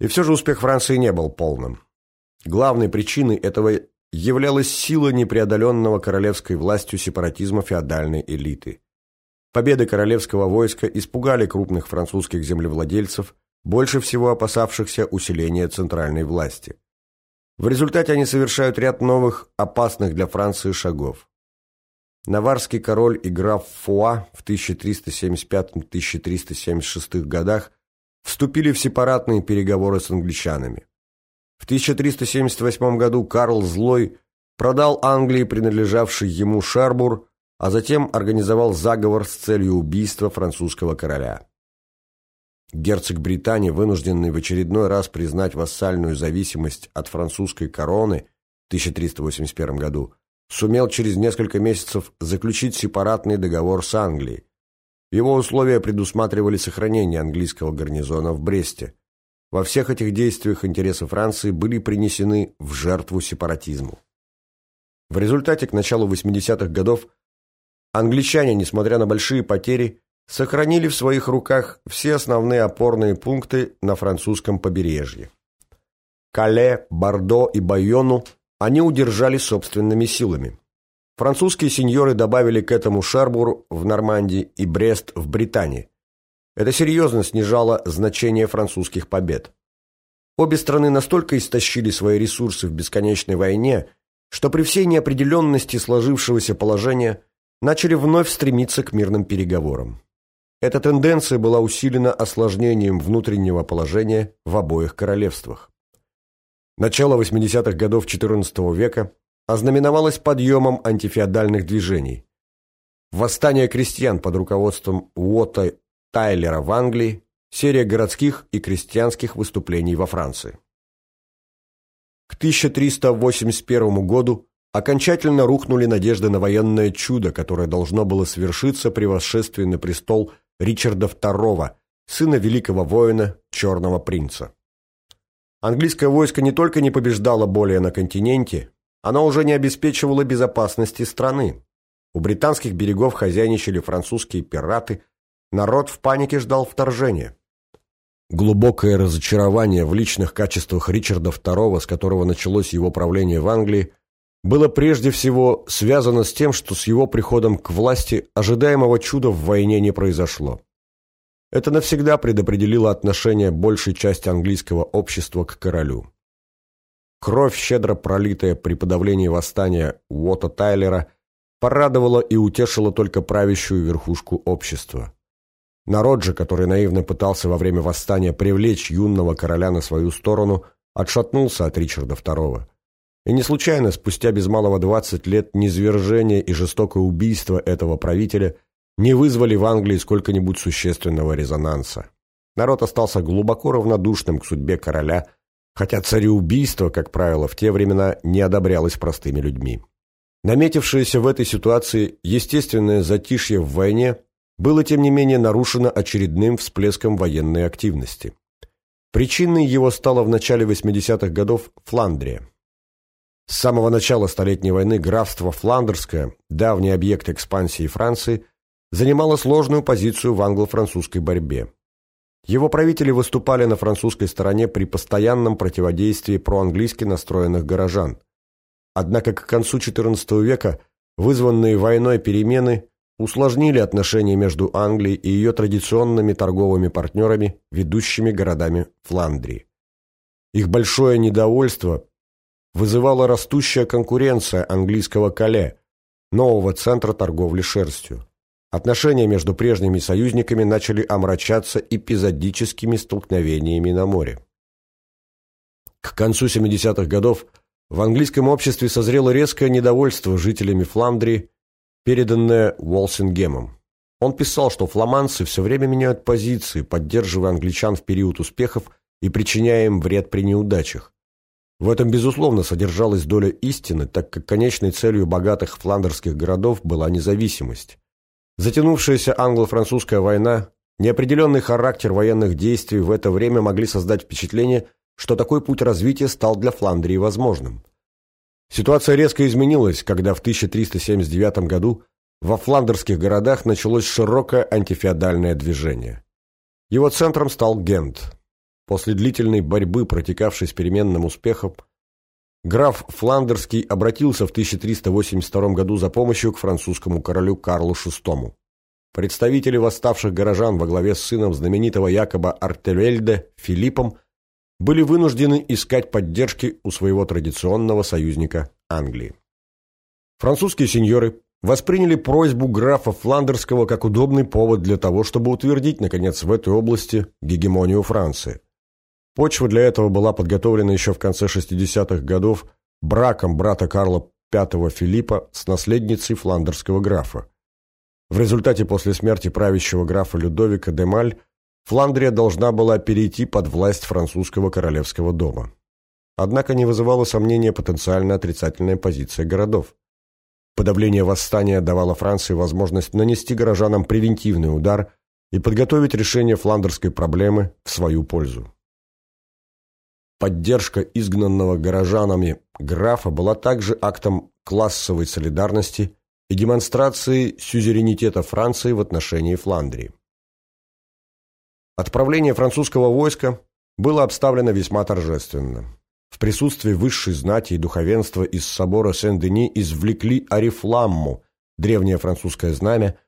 И все же успех Франции не был полным. Главной причиной этого являлась сила непреодоленного королевской властью сепаратизма феодальной элиты. Победы королевского войска испугали крупных французских землевладельцев, больше всего опасавшихся усиления центральной власти. В результате они совершают ряд новых, опасных для Франции шагов. Наварский король и граф Фуа в 1375-1376 годах вступили в сепаратные переговоры с англичанами. В 1378 году Карл Злой продал Англии принадлежавший ему Шербур, а затем организовал заговор с целью убийства французского короля. Герцог Британии, вынужденный в очередной раз признать вассальную зависимость от французской короны в 1381 году, сумел через несколько месяцев заключить сепаратный договор с Англией. Его условия предусматривали сохранение английского гарнизона в Бресте. Во всех этих действиях интересы Франции были принесены в жертву сепаратизму. В результате к началу 80-х годов англичане, несмотря на большие потери, сохранили в своих руках все основные опорные пункты на французском побережье. Кале, Бордо и Байону они удержали собственными силами. Французские сеньоры добавили к этому Шербур в Нормандии и Брест в Британии. Это серьезно снижало значение французских побед. Обе страны настолько истощили свои ресурсы в бесконечной войне, что при всей неопределенности сложившегося положения начали вновь стремиться к мирным переговорам. Эта тенденция была усилена осложнением внутреннего положения в обоих королевствах. Начало 80-х годов XIV века ознаменовалось подъемом антифеодальных движений. Восстание крестьян под руководством Уотта Тайлера в Англии, серия городских и крестьянских выступлений во Франции. К 1381 году окончательно рухнули надежды на военное чудо, которое должно было свершиться при восшествии на престол Ричарда II, сына великого воина Черного принца. Английское войско не только не побеждало более на континенте, оно уже не обеспечивало безопасности страны. У британских берегов хозяйничали французские пираты, народ в панике ждал вторжения. Глубокое разочарование в личных качествах Ричарда II, с которого началось его правление в Англии, было прежде всего связано с тем, что с его приходом к власти ожидаемого чуда в войне не произошло. Это навсегда предопределило отношение большей части английского общества к королю. Кровь, щедро пролитая при подавлении восстания Уотта Тайлера, порадовала и утешила только правящую верхушку общества. Народ же, который наивно пытался во время восстания привлечь юного короля на свою сторону, отшатнулся от Ричарда II. И не случайно спустя без малого 20 лет низвержение и жестокое убийство этого правителя не вызвали в Англии сколько-нибудь существенного резонанса. Народ остался глубоко равнодушным к судьбе короля, хотя цареубийство, как правило, в те времена не одобрялось простыми людьми. Наметившееся в этой ситуации естественное затишье в войне было, тем не менее, нарушено очередным всплеском военной активности. Причиной его стала в начале 80-х годов Фландрия. С самого начала Столетней войны графство Фландерское, давний объект экспансии Франции, занимало сложную позицию в англо-французской борьбе. Его правители выступали на французской стороне при постоянном противодействии проанглийски настроенных горожан. Однако к концу XIV века вызванные войной перемены усложнили отношения между Англией и ее традиционными торговыми партнерами, ведущими городами Фландрии. Их большое недовольство вызывала растущая конкуренция английского Кале, нового центра торговли шерстью. Отношения между прежними союзниками начали омрачаться эпизодическими столкновениями на море. К концу 70-х годов в английском обществе созрело резкое недовольство жителями Фландрии, переданное Уолсингемом. Он писал, что фламандцы все время меняют позиции, поддерживая англичан в период успехов и причиняя им вред при неудачах. В этом, безусловно, содержалась доля истины, так как конечной целью богатых фландерских городов была независимость. Затянувшаяся англо-французская война, неопределенный характер военных действий в это время могли создать впечатление, что такой путь развития стал для Фландрии возможным. Ситуация резко изменилась, когда в 1379 году во фландерских городах началось широкое антифеодальное движение. Его центром стал Гент. после длительной борьбы, протекавшей с переменным успехом, граф Фландерский обратился в 1382 году за помощью к французскому королю Карлу VI. Представители восставших горожан во главе с сыном знаменитого Якоба Артевельде Филиппом были вынуждены искать поддержки у своего традиционного союзника Англии. Французские сеньоры восприняли просьбу графа Фландерского как удобный повод для того, чтобы утвердить, наконец, в этой области гегемонию Франции. Почва для этого была подготовлена еще в конце 60-х годов браком брата Карла V Филиппа с наследницей фландерского графа. В результате после смерти правящего графа Людовика де Маль Фландрия должна была перейти под власть французского королевского дома. Однако не вызывала сомнения потенциально отрицательная позиция городов. Подавление восстания давало Франции возможность нанести горожанам превентивный удар и подготовить решение фландерской проблемы в свою пользу. Поддержка изгнанного горожанами графа была также актом классовой солидарности и демонстрацией сюзеренитета Франции в отношении Фландрии. Отправление французского войска было обставлено весьма торжественно. В присутствии высшей знати и духовенства из собора Сен-Дени извлекли Арифламму, древнее французское знамя,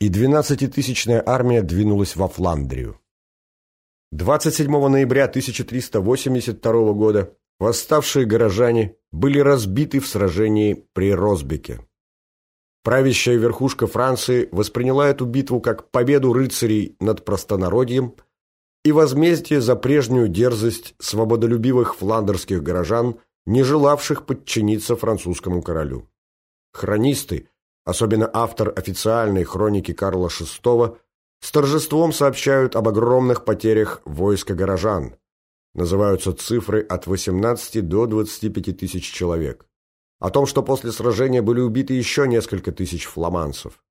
и 12-тысячная армия двинулась во Фландрию. 27 ноября 1382 года восставшие горожане были разбиты в сражении при Розбеке. Правящая верхушка Франции восприняла эту битву как победу рыцарей над простонародьем и возмездие за прежнюю дерзость свободолюбивых фландерских горожан, не желавших подчиниться французскому королю. Хронисты, особенно автор официальной хроники Карла VI, с торжеством сообщают об огромных потерях войска горожан. Называются цифры от 18 до 25 тысяч человек. О том, что после сражения были убиты еще несколько тысяч фламандцев.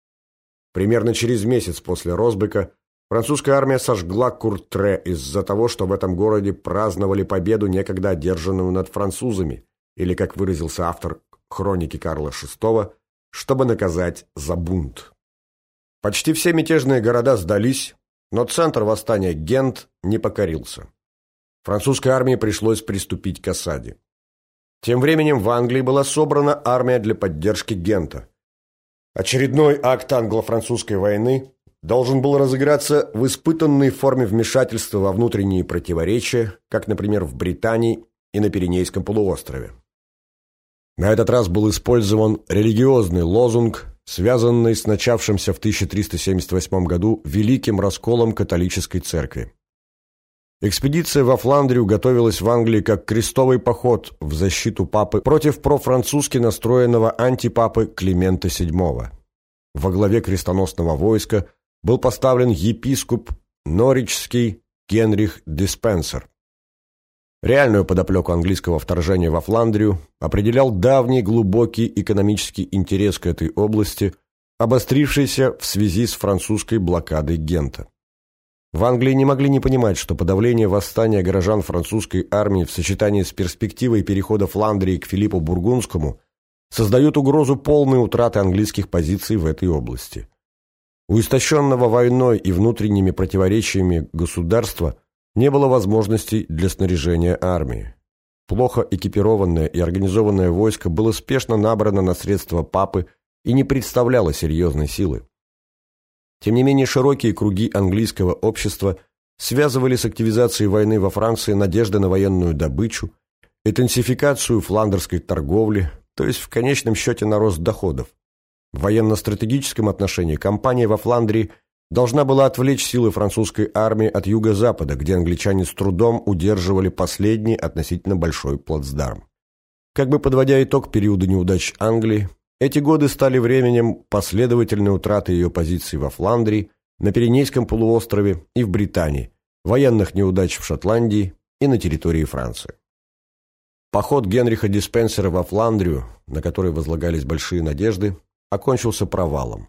Примерно через месяц после Розбека французская армия сожгла Куртре из-за того, что в этом городе праздновали победу, некогда одержанную над французами, или, как выразился автор хроники Карла VI, чтобы наказать за бунт. Почти все мятежные города сдались, но центр восстания Гент не покорился. Французской армии пришлось приступить к осаде. Тем временем в Англии была собрана армия для поддержки Гента. Очередной акт англо-французской войны должен был разыграться в испытанной форме вмешательства во внутренние противоречия, как, например, в Британии и на Пиренейском полуострове. На этот раз был использован религиозный лозунг связанный с начавшимся в 1378 году великим расколом католической церкви. Экспедиция во Фландрию готовилась в Англии как крестовый поход в защиту папы против профранцузски настроенного антипапы Климента VII. Во главе крестоносного войска был поставлен епископ Норичский Генрих Диспенсер. Реальную подоплеку английского вторжения во Фландрию определял давний глубокий экономический интерес к этой области, обострившийся в связи с французской блокадой Гента. В Англии не могли не понимать, что подавление восстания горожан французской армии в сочетании с перспективой перехода Фландрии к Филиппу Бургундскому создает угрозу полной утраты английских позиций в этой области. У истощенного войной и внутренними противоречиями государства не было возможностей для снаряжения армии. Плохо экипированное и организованное войско было спешно набрано на средства папы и не представляло серьезной силы. Тем не менее, широкие круги английского общества связывали с активизацией войны во Франции надежды на военную добычу, интенсификацию фландерской торговли, то есть в конечном счете на рост доходов. В военно-стратегическом отношении кампания во Фландрии – должна была отвлечь силы французской армии от юго-запада, где англичане с трудом удерживали последний относительно большой плацдарм. Как бы подводя итог периода неудач Англии, эти годы стали временем последовательной утраты ее позиций во Фландрии, на Пиренейском полуострове и в Британии, военных неудач в Шотландии и на территории Франции. Поход Генриха Диспенсера во Фландрию, на который возлагались большие надежды, окончился провалом.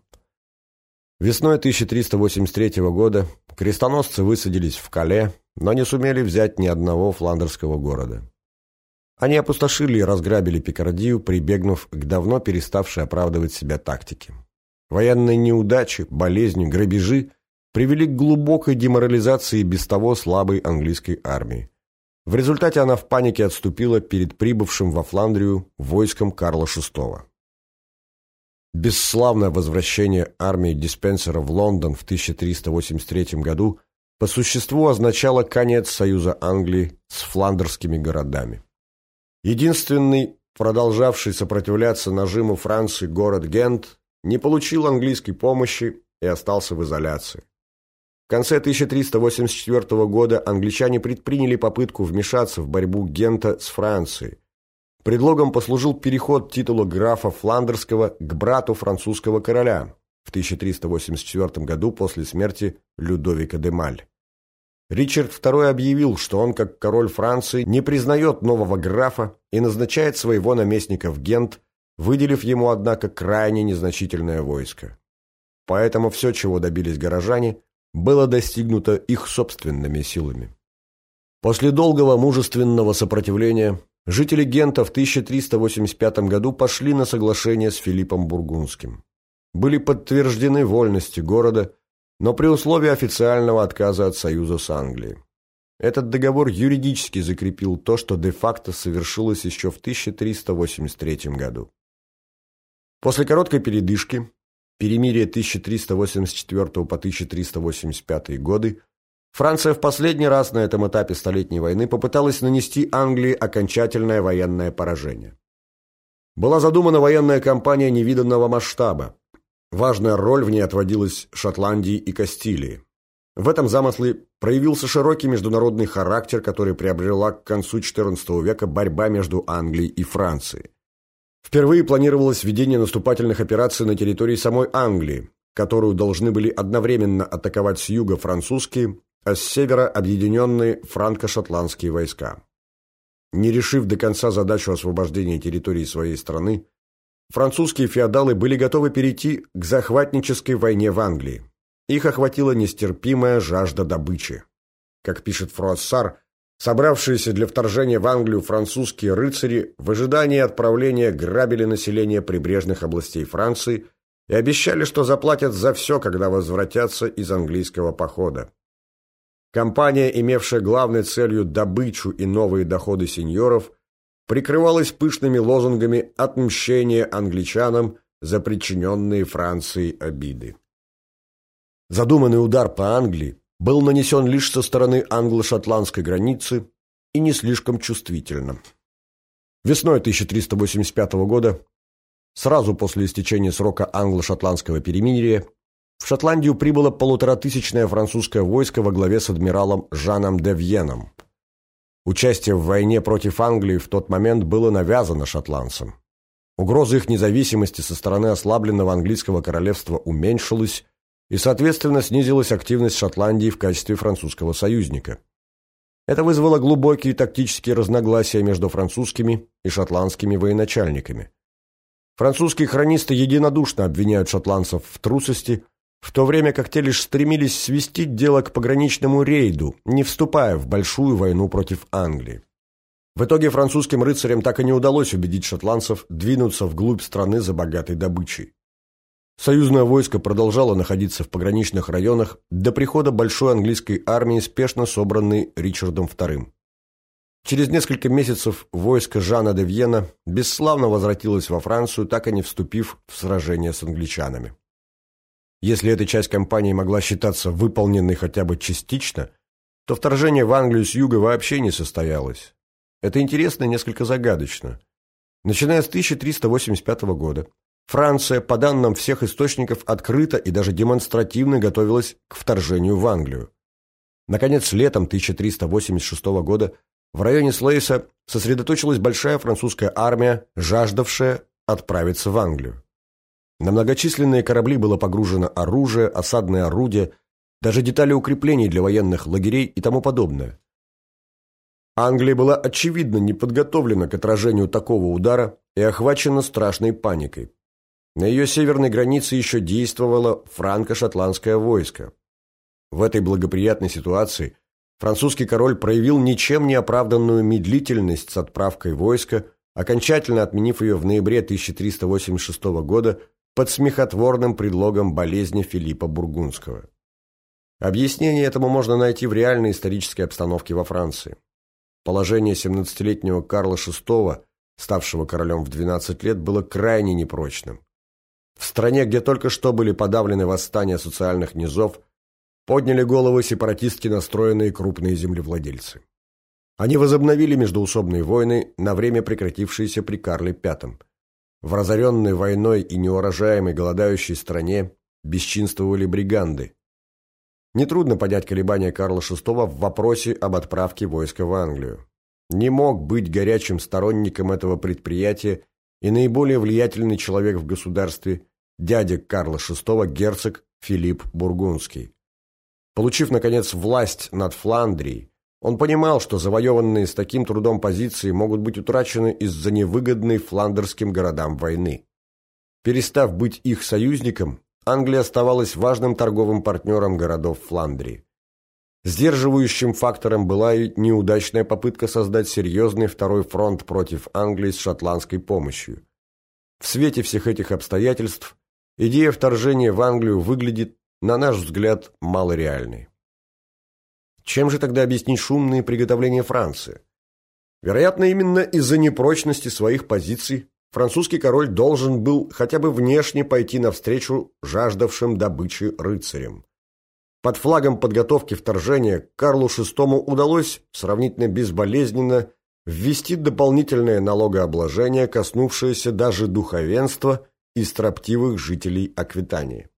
Весной 1383 года крестоносцы высадились в Кале, но не сумели взять ни одного фландерского города. Они опустошили и разграбили Пикардию, прибегнув к давно переставшей оправдывать себя тактике. Военные неудачи, болезни, грабежи привели к глубокой деморализации без того слабой английской армии. В результате она в панике отступила перед прибывшим во Фландрию войском Карла VI. Бесславное возвращение армии Диспенсера в Лондон в 1383 году по существу означало конец союза Англии с фландерскими городами. Единственный, продолжавший сопротивляться нажиму Франции город Гент, не получил английской помощи и остался в изоляции. В конце 1384 года англичане предприняли попытку вмешаться в борьбу Гента с Францией. Предлогом послужил переход титула графа Фландерского к брату французского короля в 1384 году после смерти Людовика де Маль. Ричард II объявил, что он, как король Франции, не признает нового графа и назначает своего наместника в Гент, выделив ему, однако, крайне незначительное войско. Поэтому все, чего добились горожане, было достигнуто их собственными силами. После долгого мужественного сопротивления жители Гента в 1385 году пошли на соглашение с Филиппом Бургундским. Были подтверждены вольности города, но при условии официального отказа от союза с Англией. Этот договор юридически закрепил то, что де-факто совершилось еще в 1383 году. После короткой передышки перемирие 1384 по 1385 годы, Франция в последний раз на этом этапе Столетней войны попыталась нанести Англии окончательное военное поражение. Была задумана военная кампания невиданного масштаба. Важная роль в ней отводилась Шотландии и Кастилии. В этом замысле проявился широкий международный характер, который приобрела к концу XIV века борьба между Англией и Францией. Впервые планировалось введение наступательных операций на территории самой Англии, которую должны были одновременно атаковать с юга французские, а с севера объединенные франко-шотландские войска. Не решив до конца задачу освобождения территории своей страны, французские феодалы были готовы перейти к захватнической войне в Англии. Их охватила нестерпимая жажда добычи. Как пишет Фруассар, Собравшиеся для вторжения в Англию французские рыцари в ожидании отправления грабили население прибрежных областей Франции и обещали, что заплатят за все, когда возвратятся из английского похода. Компания, имевшая главной целью добычу и новые доходы сеньоров, прикрывалась пышными лозунгами отмщения англичанам за причиненные Франции обиды. Задуманный удар по Англии был нанесен лишь со стороны англо-шотландской границы и не слишком чувствительно. Весной 1385 года, сразу после истечения срока англо-шотландского перемирия, в Шотландию прибыло полуторатысячное французское войско во главе с адмиралом Жаном де Вьеном. Участие в войне против Англии в тот момент было навязано шотландцам. Угроза их независимости со стороны ослабленного английского королевства уменьшилась, и, соответственно, снизилась активность Шотландии в качестве французского союзника. Это вызвало глубокие тактические разногласия между французскими и шотландскими военачальниками. Французские хронисты единодушно обвиняют шотландцев в трусости, в то время как те лишь стремились свести дело к пограничному рейду, не вступая в большую войну против Англии. В итоге французским рыцарям так и не удалось убедить шотландцев двинуться вглубь страны за богатой добычей. Союзное войско продолжало находиться в пограничных районах до прихода большой английской армии, спешно собранной Ричардом II. Через несколько месяцев войско Жана де Вьена бесславно возвратилось во Францию, так и не вступив в сражение с англичанами. Если эта часть кампании могла считаться выполненной хотя бы частично, то вторжение в Англию с юга вообще не состоялось. Это интересно и несколько загадочно. Начиная с 1385 года, Франция, по данным всех источников, открыто и даже демонстративно готовилась к вторжению в Англию. Наконец, летом 1386 года в районе Слейса сосредоточилась большая французская армия, жаждавшая отправиться в Англию. На многочисленные корабли было погружено оружие, осадные орудия, даже детали укреплений для военных лагерей и тому подобное. Англия была очевидно не подготовлена к отражению такого удара и охвачена страшной паникой. На ее северной границе еще действовало франко-шотландское войско. В этой благоприятной ситуации французский король проявил ничем не оправданную медлительность с отправкой войска, окончательно отменив ее в ноябре 1386 года под смехотворным предлогом болезни Филиппа Бургундского. Объяснение этому можно найти в реальной исторической обстановке во Франции. Положение 17-летнего Карла VI, ставшего королем в 12 лет, было крайне непрочным. В стране, где только что были подавлены восстания социальных низов, подняли головы сепаратистски настроенные крупные землевладельцы. Они возобновили междоусобные войны, на время прекратившиеся при Карле V. В разоренной войной и неурожаемой голодающей стране бесчинствовали бриганды. Нетрудно понять колебания Карла VI в вопросе об отправке войска в Англию. Не мог быть горячим сторонником этого предприятия и наиболее влиятельный человек в государстве, дядя Карла VI, герцог Филипп Бургундский. Получив, наконец, власть над Фландрией, он понимал, что завоеванные с таким трудом позиции могут быть утрачены из-за невыгодной фландерским городам войны. Перестав быть их союзником, Англия оставалась важным торговым партнером городов Фландрии. Сдерживающим фактором была и неудачная попытка создать серьезный второй фронт против Англии с шотландской помощью. В свете всех этих обстоятельств идея вторжения в Англию выглядит, на наш взгляд, малореальной. Чем же тогда объяснить шумные приготовления Франции? Вероятно, именно из-за непрочности своих позиций французский король должен был хотя бы внешне пойти навстречу жаждавшим добычи рыцарям. Под флагом подготовки вторжения Карлу VI удалось сравнительно безболезненно ввести дополнительное налогообложение, коснувшееся даже духовенства и строптивых жителей Аквитании.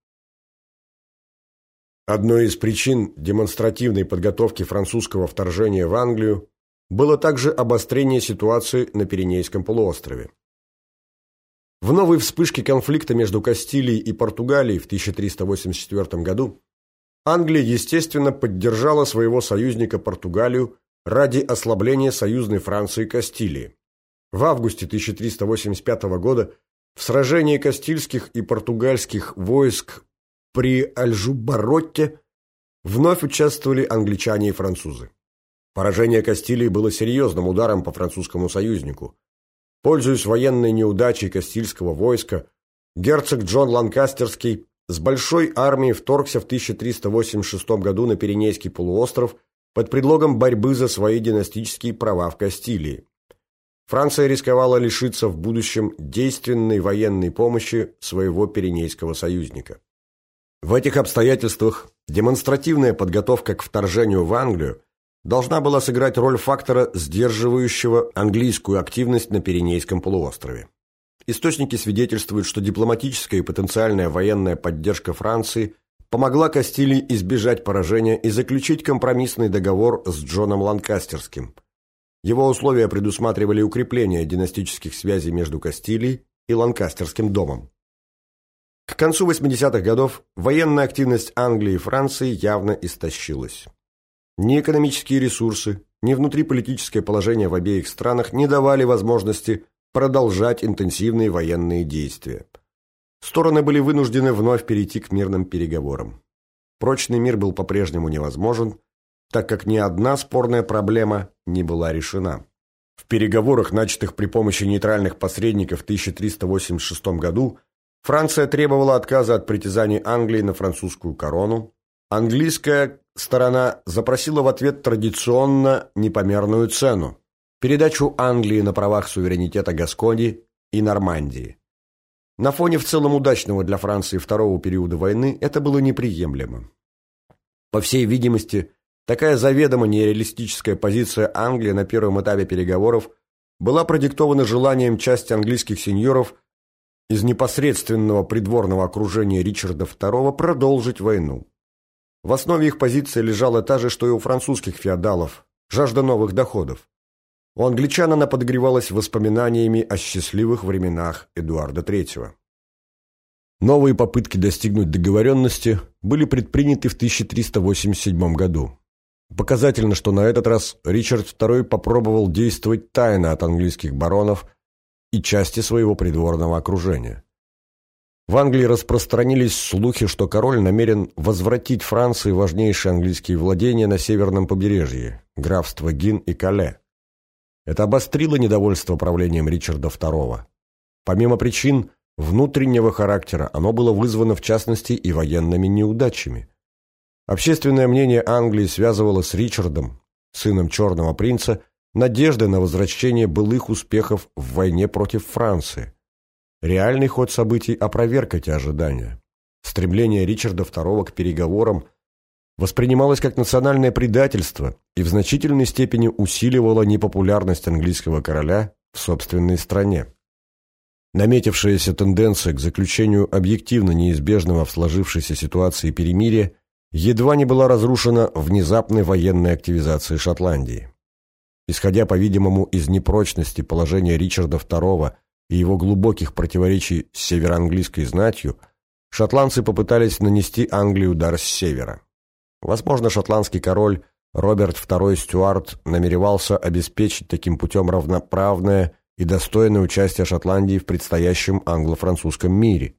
Одной из причин демонстративной подготовки французского вторжения в Англию было также обострение ситуации на Пиренейском полуострове. В новой вспышке конфликта между Кастилией и Португалией в 1384 году Англия, естественно, поддержала своего союзника Португалию ради ослабления союзной Франции Кастилии. В августе 1385 года в сражении кастильских и португальских войск при Альжубаротте вновь участвовали англичане и французы. Поражение Кастилии было серьезным ударом по французскому союзнику. Пользуясь военной неудачей Кастильского войска, герцог Джон Ланкастерский с большой армией вторгся в 1386 году на Пиренейский полуостров под предлогом борьбы за свои династические права в Кастилии. Франция рисковала лишиться в будущем действенной военной помощи своего Пиренейского союзника. В этих обстоятельствах демонстративная подготовка к вторжению в Англию должна была сыграть роль фактора, сдерживающего английскую активность на Пиренейском полуострове. Источники свидетельствуют, что дипломатическая и потенциальная военная поддержка Франции помогла Кастилии избежать поражения и заключить компромиссный договор с Джоном Ланкастерским. Его условия предусматривали укрепление династических связей между Кастилией и Ланкастерским домом. К концу 80-х годов военная активность Англии и Франции явно истощилась. Ни экономические ресурсы, ни внутриполитическое положение в обеих странах не давали возможности продолжать интенсивные военные действия. Стороны были вынуждены вновь перейти к мирным переговорам. Прочный мир был по-прежнему невозможен, так как ни одна спорная проблема не была решена. В переговорах, начатых при помощи нейтральных посредников в 1386 году, Франция требовала отказа от притязаний Англии на французскую корону. Английская сторона запросила в ответ традиционно непомерную цену передачу Англии на правах суверенитета Гаскони и Нормандии. На фоне в целом удачного для Франции второго периода войны это было неприемлемо. По всей видимости, такая заведомо нереалистическая позиция Англии на первом этапе переговоров была продиктована желанием части английских сеньоров из непосредственного придворного окружения Ричарда II продолжить войну. В основе их позиции лежала та же, что и у французских феодалов – жажда новых доходов. У англичан она подогревалась воспоминаниями о счастливых временах Эдуарда III. Новые попытки достигнуть договоренности были предприняты в 1387 году. Показательно, что на этот раз Ричард II попробовал действовать тайно от английских баронов и части своего придворного окружения. В Англии распространились слухи, что король намерен возвратить Франции важнейшие английские владения на северном побережье – графство Гин и Кале. Это обострило недовольство правлением Ричарда II. Помимо причин внутреннего характера, оно было вызвано в частности и военными неудачами. Общественное мнение Англии связывало с Ричардом, сыном Черного принца, надежды на возвращение былых успехов в войне против Франции. Реальный ход событий опроверг эти ожидания. Стремление Ричарда II к переговорам воспринималось как национальное предательство и в значительной степени усиливало непопулярность английского короля в собственной стране. Наметившаяся тенденция к заключению объективно неизбежного в сложившейся ситуации перемирия едва не была разрушена внезапной военной активизацией Шотландии. Исходя, по-видимому, из непрочности положения Ричарда II и его глубоких противоречий с североанглийской знатью, шотландцы попытались нанести Англии удар с севера. Возможно, шотландский король Роберт II Стюарт намеревался обеспечить таким путем равноправное и достойное участие Шотландии в предстоящем англо-французском мире.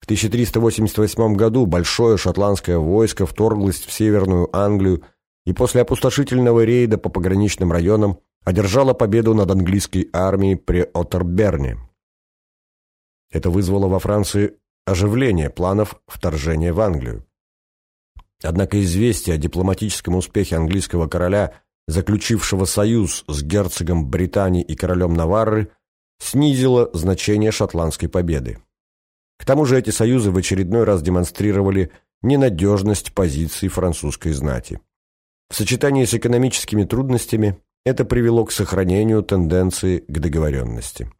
В 1388 году большое шотландское войско вторглось в Северную Англию и после опустошительного рейда по пограничным районам одержало победу над английской армией при Оттерберне. Это вызвало во Франции оживление планов вторжения в Англию. Однако известие о дипломатическом успехе английского короля, заключившего союз с герцогом Британии и королем Наварры, снизило значение шотландской победы. К тому же эти союзы в очередной раз демонстрировали ненадежность позиций французской знати. В сочетании с экономическими трудностями это привело к сохранению тенденции к договоренности.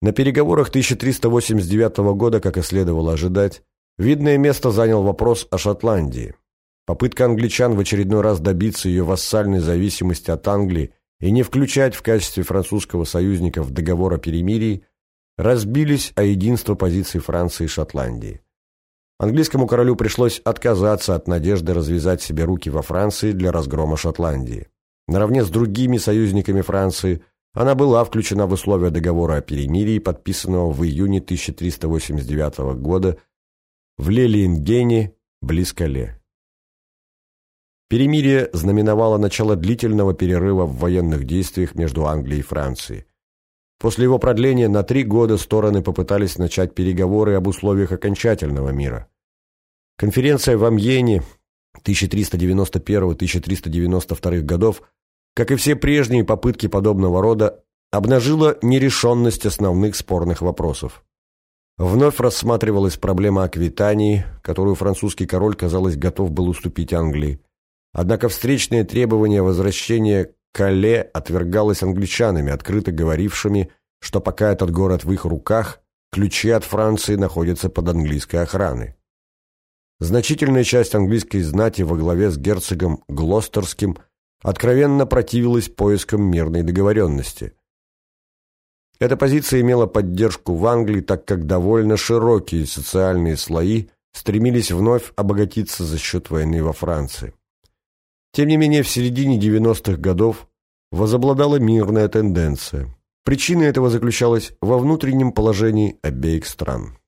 На переговорах 1389 года, как и следовало ожидать, видное место занял вопрос о Шотландии. Попытка англичан в очередной раз добиться ее вассальной зависимости от Англии и не включать в качестве французского союзника в договор о перемирии разбились о единство позиций Франции и Шотландии. Английскому королю пришлось отказаться от надежды развязать себе руки во Франции для разгрома Шотландии. Наравне с другими союзниками Франции она была включена в условия договора о перемирии, подписанного в июне 1389 года в Лелиенгене, близ Кале. Перемирие знаменовало начало длительного перерыва в военных действиях между Англией и Францией. После его продления на три года стороны попытались начать переговоры об условиях окончательного мира. Конференция в Амьене 1391-1392 годов, как и все прежние попытки подобного рода, обнажила нерешенность основных спорных вопросов. Вновь рассматривалась проблема Аквитании, которую французский король, казалось, готов был уступить Англии. Однако встречное требование возвращения Кале отвергалось англичанами, открыто говорившими, что пока этот город в их руках, ключи от Франции находятся под английской охраной. Значительная часть английской знати во главе с герцогом Глостерским откровенно противилась поискам мирной договоренности. Эта позиция имела поддержку в Англии, так как довольно широкие социальные слои стремились вновь обогатиться за счет войны во Франции. Тем не менее, в середине 90-х годов возобладала мирная тенденция. Причина этого заключалась во внутреннем положении обеих стран.